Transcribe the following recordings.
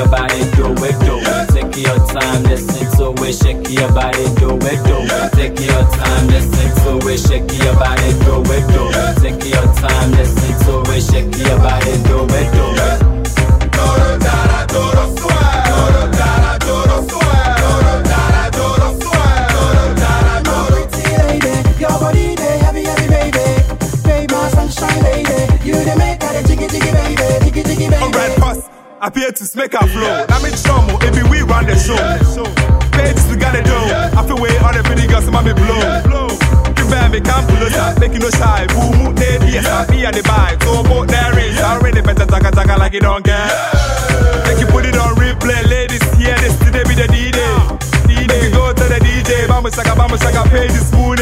your body, do it, do it. Take your time, listen to it, shake your body, do it, do it. Take your time, listen to it, shake your body, do it, do it. Take your time, listen. Appear to make a flow. Now me trouble, it be we run the show. Pages we gotta do. I feel way all the video girls in my me blow. You better me can't pull make you no shy. Boom, they yes, I be at the buy. So about there is already better taka taka like you don't care. Make you put it on replay, ladies. Here this today be the D-Day. D-Day, go to the DJ. Bamba shaka, bamba shaka, pay this. Put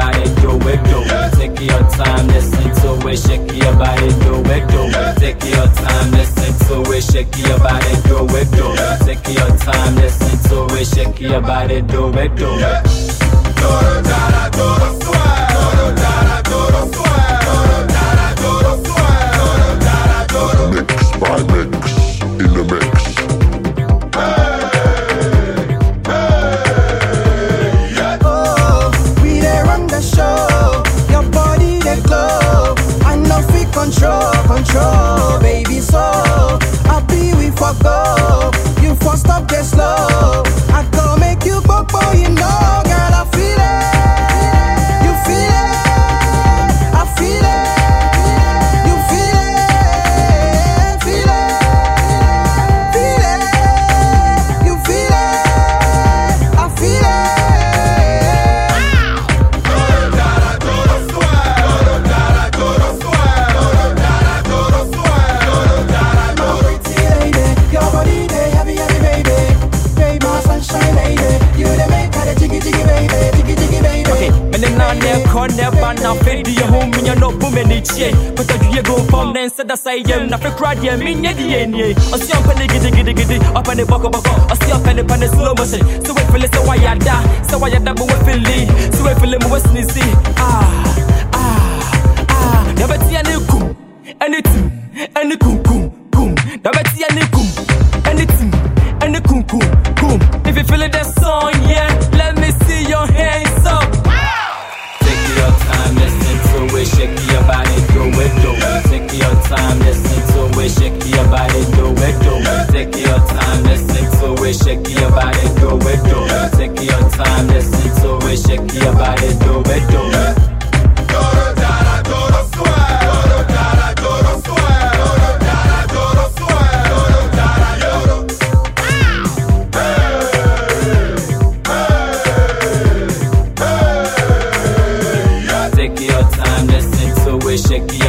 body, do it, do it. Take your time, listen to it, shake your body, do it, do it. Take your time, listen to it, shake your body, do it, do it. Take your time, listen to it, shake your body, do it, do it. Mix bome ne chie Kota juye go pom nen seda sayem Na fe kradye minye diye nye. Osi yon pene gidi gidi gidi. Opene boko boko. Osi yon pene pene slow motion. So we feel it so wayada So wayada bo we feel it So we feel it mo we sneezy Ah, ah, ah. Never see any kum Any tum Any kum kum kum. Never see any kum Any tum Any kum kum kum. If you feel it that song yeah. Wish it.